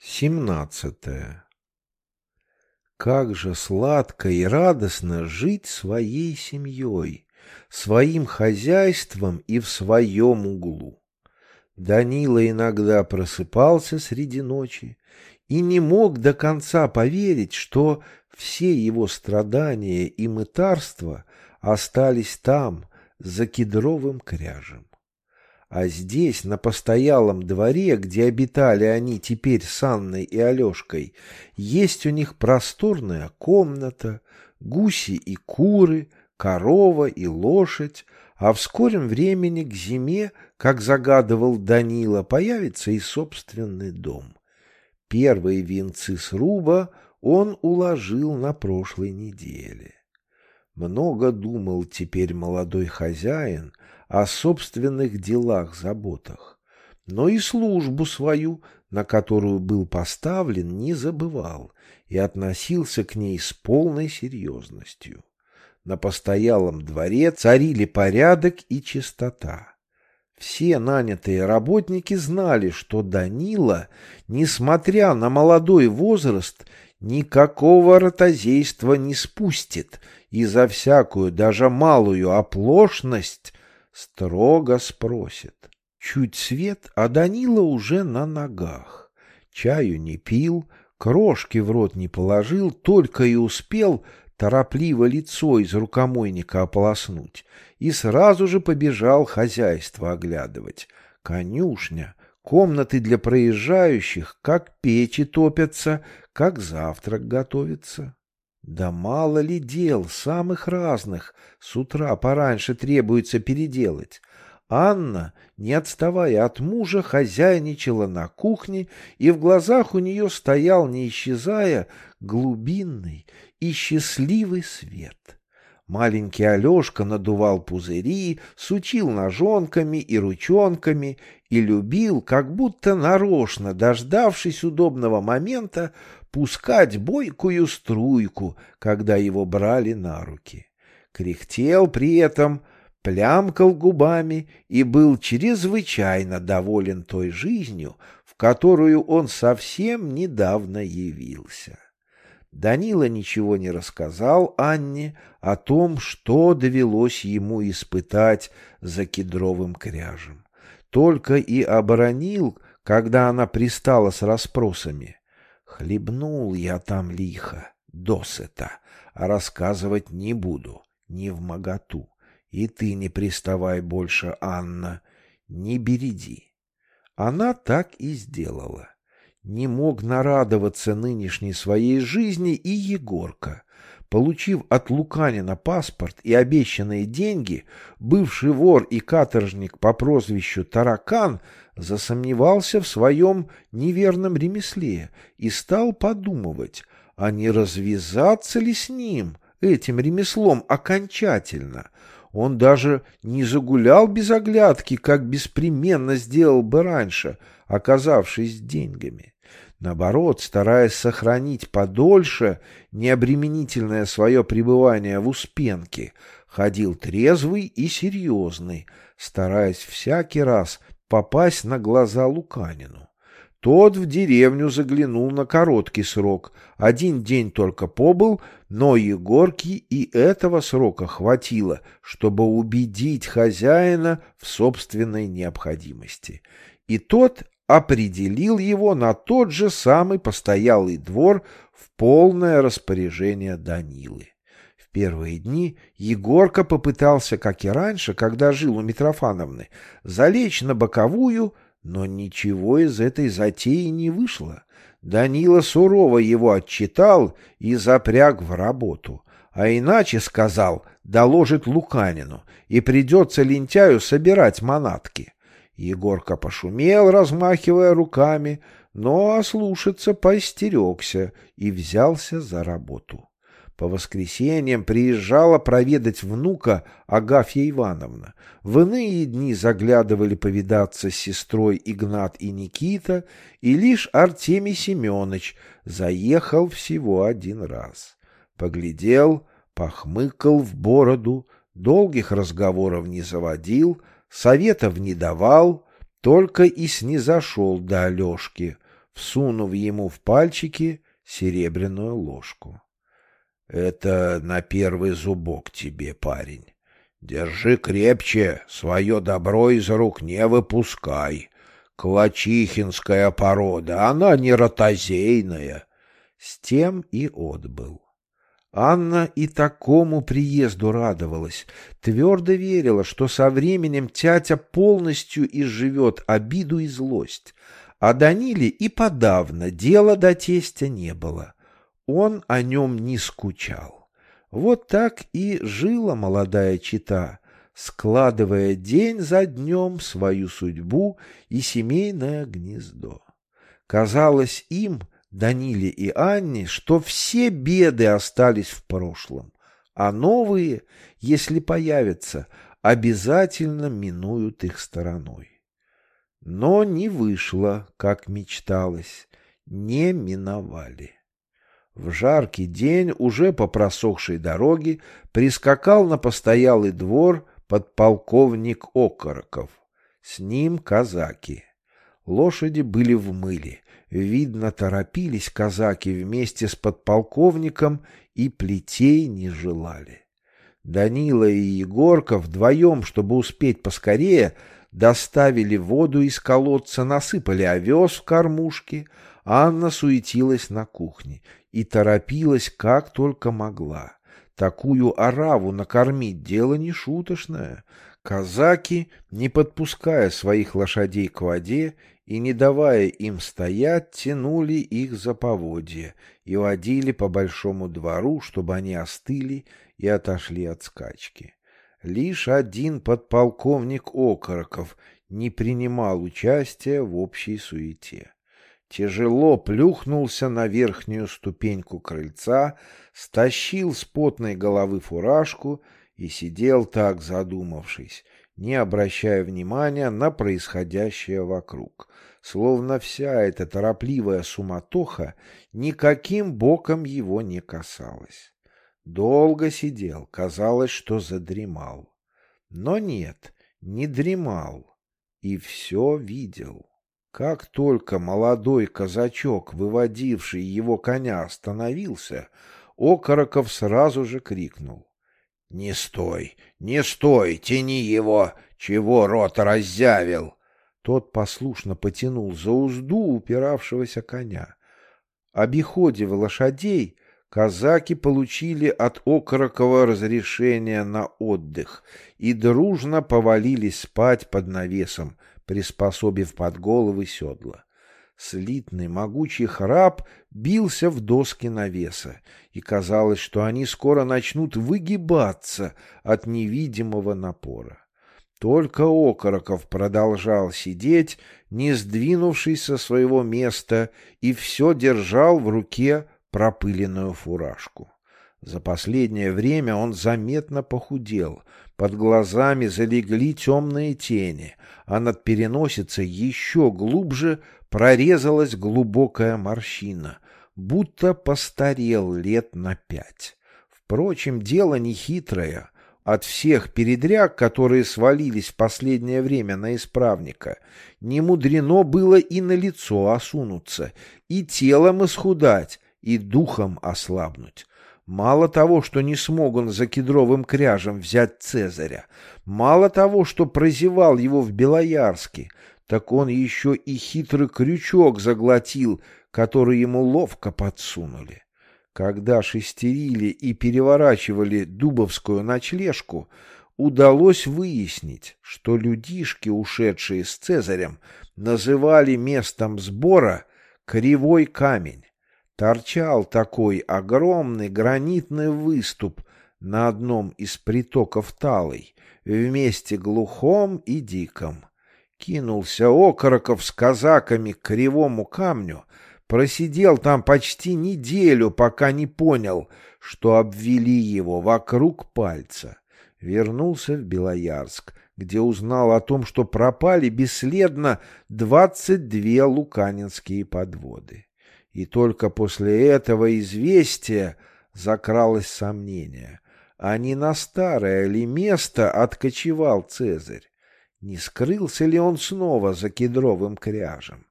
Семнадцатое. Как же сладко и радостно жить своей семьей, своим хозяйством и в своем углу. Данила иногда просыпался среди ночи и не мог до конца поверить, что все его страдания и мытарства остались там, за кедровым кряжем. А здесь, на постоялом дворе, где обитали они теперь с Анной и Алешкой, есть у них просторная комната, гуси и куры, корова и лошадь, а в скором времени к зиме, как загадывал Данила, появится и собственный дом. Первые венцы сруба он уложил на прошлой неделе. Много думал теперь молодой хозяин о собственных делах, заботах, но и службу свою, на которую был поставлен, не забывал и относился к ней с полной серьезностью. На постоялом дворе царили порядок и чистота. Все нанятые работники знали, что Данила, несмотря на молодой возраст, никакого ротозейства не спустит и за всякую, даже малую оплошность строго спросит. Чуть свет, а Данила уже на ногах. Чаю не пил, крошки в рот не положил, только и успел торопливо лицо из рукомойника ополоснуть и сразу же побежал хозяйство оглядывать. Конюшня, комнаты для проезжающих, как печи топятся, как завтрак готовится. Да мало ли дел, самых разных, с утра пораньше требуется переделать. Анна, не отставая от мужа, хозяйничала на кухне, и в глазах у нее стоял, не исчезая, глубинный и счастливый свет. Маленький Алешка надувал пузыри, сучил ножонками и ручонками и любил, как будто нарочно, дождавшись удобного момента, пускать бойкую струйку, когда его брали на руки. Кряхтел при этом, плямкал губами и был чрезвычайно доволен той жизнью, в которую он совсем недавно явился. Данила ничего не рассказал Анне о том, что довелось ему испытать за кедровым кряжем. Только и оборонил, когда она пристала с расспросами. Хлебнул я там лихо, досыта, а рассказывать не буду, не в моготу. И ты не приставай больше, Анна, не береди. Она так и сделала. Не мог нарадоваться нынешней своей жизни и Егорка. Получив от Луканина паспорт и обещанные деньги, бывший вор и каторжник по прозвищу Таракан засомневался в своем неверном ремесле и стал подумывать, а не развязаться ли с ним, этим ремеслом, окончательно. Он даже не загулял без оглядки, как беспременно сделал бы раньше, оказавшись деньгами. Наоборот, стараясь сохранить подольше необременительное свое пребывание в Успенке, ходил трезвый и серьезный, стараясь всякий раз попасть на глаза Луканину. Тот в деревню заглянул на короткий срок, один день только побыл, но Егорке и этого срока хватило, чтобы убедить хозяина в собственной необходимости. И тот определил его на тот же самый постоялый двор в полное распоряжение Данилы. В первые дни Егорка попытался, как и раньше, когда жил у Митрофановны, залечь на боковую, но ничего из этой затеи не вышло. Данила сурово его отчитал и запряг в работу, а иначе, сказал, доложит Луканину, и придется лентяю собирать манатки. Егорка пошумел, размахивая руками, но ослушаться поистерегся и взялся за работу. По воскресеньям приезжала проведать внука Агафья Ивановна. В иные дни заглядывали повидаться с сестрой Игнат и Никита, и лишь Артемий Семенович заехал всего один раз. Поглядел, похмыкал в бороду, долгих разговоров не заводил, советов не давал, только и снизошел до Алешки. всунув ему в пальчики серебряную ложку. — Это на первый зубок тебе, парень. Держи крепче, свое добро из рук не выпускай. Клачихинская порода, она не ротозейная. С тем и отбыл. Анна и такому приезду радовалась, твердо верила, что со временем тятя полностью изживет обиду и злость, а Даниле и подавно дела до тестя не было. Он о нем не скучал. Вот так и жила молодая чита, складывая день за днем свою судьбу и семейное гнездо. Казалось им, Даниле и Анне, что все беды остались в прошлом, а новые, если появятся, обязательно минуют их стороной. Но не вышло, как мечталось, не миновали. В жаркий день уже по просохшей дороге прискакал на постоялый двор подполковник Окороков. С ним казаки. Лошади были в мыле. Видно, торопились казаки вместе с подполковником и плетей не желали. Данила и Егорка вдвоем, чтобы успеть поскорее, доставили воду из колодца, насыпали овес в кормушки. Анна суетилась на кухне и торопилась как только могла. Такую ораву накормить дело не шуточное. Казаки, не подпуская своих лошадей к воде и не давая им стоять, тянули их за поводья и водили по большому двору, чтобы они остыли и отошли от скачки. Лишь один подполковник Окороков не принимал участия в общей суете тяжело плюхнулся на верхнюю ступеньку крыльца, стащил с потной головы фуражку и сидел так задумавшись, не обращая внимания на происходящее вокруг, словно вся эта торопливая суматоха никаким боком его не касалась. Долго сидел, казалось, что задремал. Но нет, не дремал и все видел. Как только молодой казачок, выводивший его коня, остановился, Окороков сразу же крикнул. — Не стой, не стой, тяни его! Чего рот раззявил? Тот послушно потянул за узду упиравшегося коня. Обиходив лошадей, казаки получили от Окорокова разрешение на отдых и дружно повалились спать под навесом, приспособив под головы седла. Слитный могучий храп бился в доски навеса, и казалось, что они скоро начнут выгибаться от невидимого напора. Только Окороков продолжал сидеть, не сдвинувшись со своего места, и все держал в руке пропыленную фуражку. За последнее время он заметно похудел, под глазами залегли темные тени, а над переносицей еще глубже прорезалась глубокая морщина, будто постарел лет на пять. Впрочем, дело нехитрое. От всех передряг, которые свалились в последнее время на исправника, не мудрено было и на лицо осунуться, и телом исхудать, и духом ослабнуть. Мало того, что не смог он за кедровым кряжем взять Цезаря, мало того, что прозевал его в Белоярске, так он еще и хитрый крючок заглотил, который ему ловко подсунули. Когда шестерили и переворачивали дубовскую ночлежку, удалось выяснить, что людишки, ушедшие с Цезарем, называли местом сбора Кривой камень. Торчал такой огромный гранитный выступ на одном из притоков Талой, в месте глухом и диком. Кинулся Окороков с казаками к кривому камню, просидел там почти неделю, пока не понял, что обвели его вокруг пальца. Вернулся в Белоярск, где узнал о том, что пропали бесследно двадцать две луканинские подводы. И только после этого известия закралось сомнение, а не на старое ли место откочевал Цезарь? Не скрылся ли он снова за кедровым кряжем?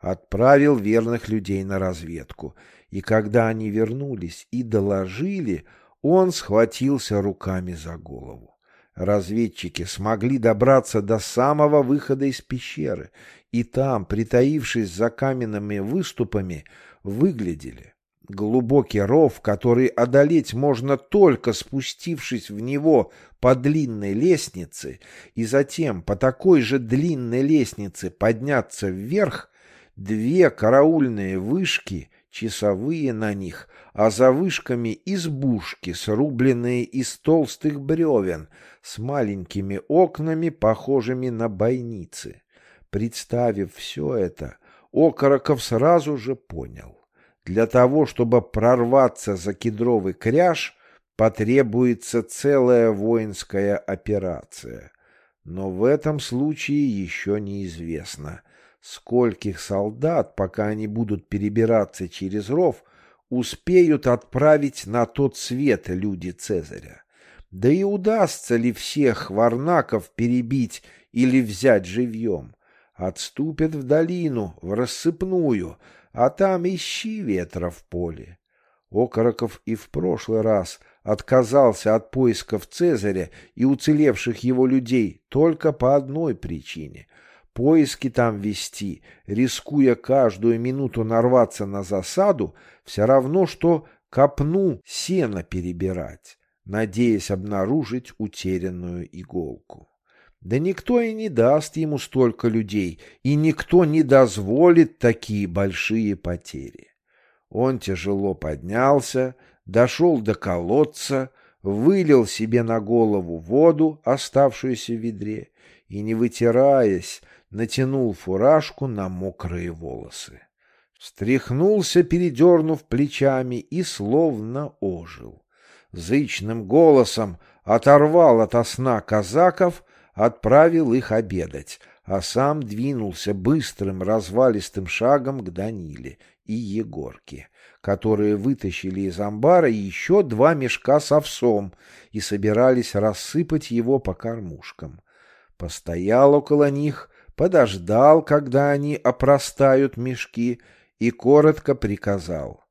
отправил верных людей на разведку, и когда они вернулись и доложили, он схватился руками за голову. Разведчики смогли добраться до самого выхода из пещеры, и там, притаившись за каменными выступами, выглядели. Глубокий ров, который одолеть можно только спустившись в него по длинной лестнице, и затем по такой же длинной лестнице подняться вверх, две караульные вышки, часовые на них, а за вышками избушки, срубленные из толстых бревен, с маленькими окнами, похожими на бойницы. Представив все это, Окороков сразу же понял. Для того, чтобы прорваться за кедровый кряж, потребуется целая воинская операция. Но в этом случае еще неизвестно, скольких солдат, пока они будут перебираться через ров, успеют отправить на тот свет люди Цезаря. Да и удастся ли всех варнаков перебить или взять живьем? Отступят в долину, в рассыпную, а там ищи ветра в поле. Окороков и в прошлый раз отказался от поисков Цезаря и уцелевших его людей только по одной причине. Поиски там вести, рискуя каждую минуту нарваться на засаду, все равно, что копну сено перебирать, надеясь обнаружить утерянную иголку. Да никто и не даст ему столько людей, и никто не дозволит такие большие потери. Он тяжело поднялся, дошел до колодца, вылил себе на голову воду, оставшуюся в ведре, и, не вытираясь, натянул фуражку на мокрые волосы. Встряхнулся, передернув плечами, и словно ожил. Зычным голосом оторвал от сна казаков, отправил их обедать, а сам двинулся быстрым развалистым шагом к Даниле и Егорке, которые вытащили из амбара еще два мешка с овсом и собирались рассыпать его по кормушкам. Постоял около них, подождал, когда они опростают мешки, и коротко приказал.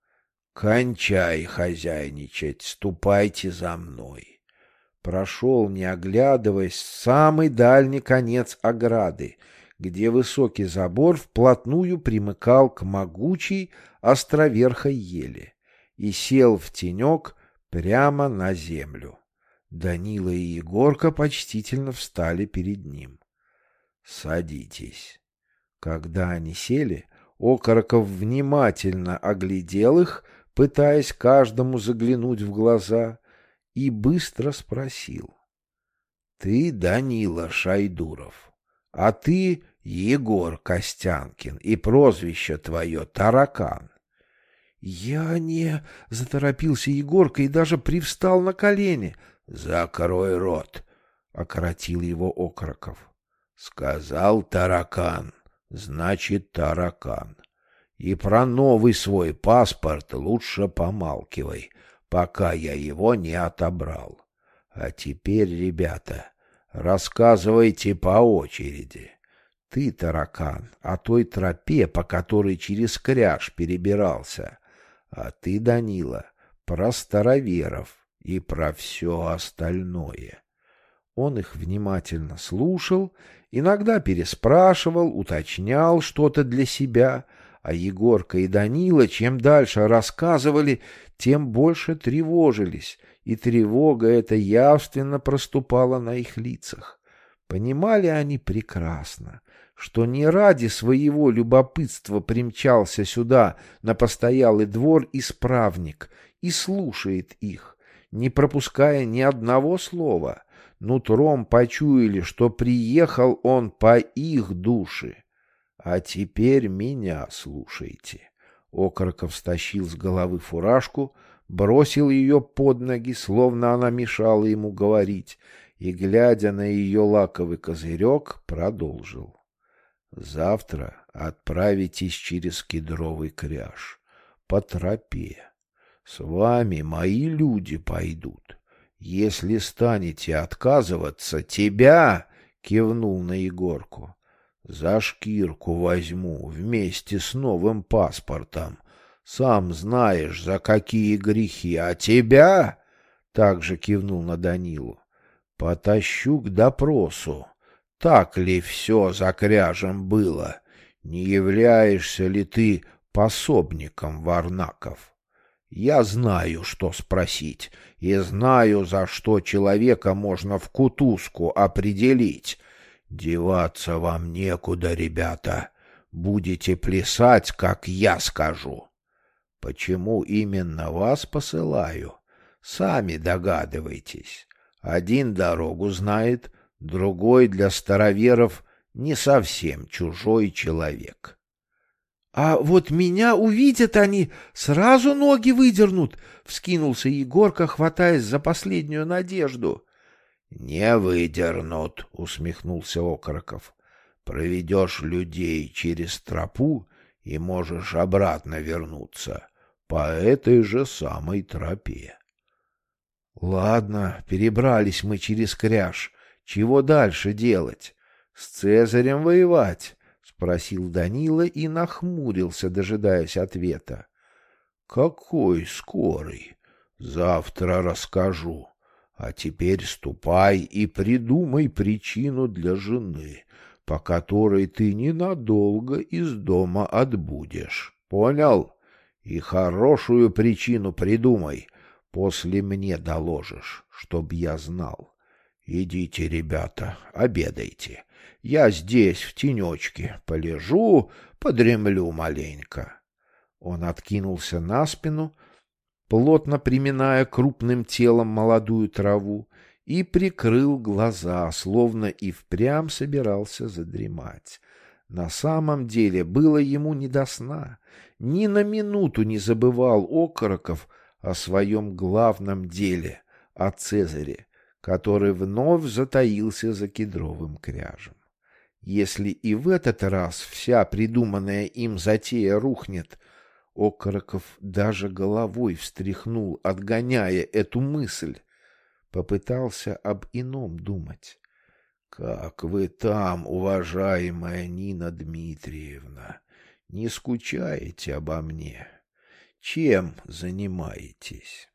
«Кончай хозяйничать, ступайте за мной» прошел, не оглядываясь, самый дальний конец ограды, где высокий забор вплотную примыкал к могучей островерхой ели, и сел в тенек прямо на землю. Данила и Егорка почтительно встали перед ним. «Садитесь». Когда они сели, Окороков внимательно оглядел их, пытаясь каждому заглянуть в глаза — и быстро спросил. — Ты Данила Шайдуров, а ты Егор Костянкин, и прозвище твое Таракан. — Я не... — заторопился Егорка и даже привстал на колени. — Закрой рот! — окоротил его Окроков. — Сказал Таракан, значит Таракан. И про новый свой паспорт лучше помалкивай, пока я его не отобрал. А теперь, ребята, рассказывайте по очереди. Ты, таракан, о той тропе, по которой через кряж перебирался, а ты, Данила, про староверов и про все остальное. Он их внимательно слушал, иногда переспрашивал, уточнял что-то для себя — а Егорка и Данила чем дальше рассказывали, тем больше тревожились, и тревога эта явственно проступала на их лицах. Понимали они прекрасно, что не ради своего любопытства примчался сюда на постоялый двор исправник и слушает их, не пропуская ни одного слова. Нутром почуяли, что приехал он по их душе. А теперь меня слушайте. Окороков стащил с головы фуражку, бросил ее под ноги, словно она мешала ему говорить, и, глядя на ее лаковый козырек, продолжил. Завтра отправитесь через кедровый кряж, по тропе. С вами мои люди пойдут. Если станете отказываться, тебя, — кивнул на Егорку, За шкирку возьму вместе с новым паспортом. Сам знаешь, за какие грехи. А тебя, — также кивнул на Данилу, — потащу к допросу. Так ли все за кряжем было? Не являешься ли ты пособником Варнаков? Я знаю, что спросить, и знаю, за что человека можно в кутузку определить. Деваться вам некуда, ребята. Будете плясать, как я скажу. Почему именно вас посылаю? Сами догадывайтесь. Один дорогу знает, другой для староверов не совсем чужой человек. — А вот меня увидят они, сразу ноги выдернут, — вскинулся Егорка, хватаясь за последнюю надежду. — Не выдернут, — усмехнулся Окороков. — Проведешь людей через тропу и можешь обратно вернуться по этой же самой тропе. — Ладно, перебрались мы через кряж. Чего дальше делать? С Цезарем воевать? — спросил Данила и нахмурился, дожидаясь ответа. — Какой скорый? Завтра расскажу. А теперь ступай и придумай причину для жены, по которой ты ненадолго из дома отбудешь. Понял? И хорошую причину придумай. После мне доложишь, чтоб я знал. Идите, ребята, обедайте. Я здесь, в тенечке, полежу, подремлю маленько. Он откинулся на спину, плотно приминая крупным телом молодую траву, и прикрыл глаза, словно и впрямь собирался задремать. На самом деле было ему не до сна. Ни на минуту не забывал Окороков о своем главном деле, о Цезаре который вновь затаился за кедровым кряжем. Если и в этот раз вся придуманная им затея рухнет, Окороков даже головой встряхнул, отгоняя эту мысль. Попытался об ином думать. «Как вы там, уважаемая Нина Дмитриевна, не скучаете обо мне? Чем занимаетесь?»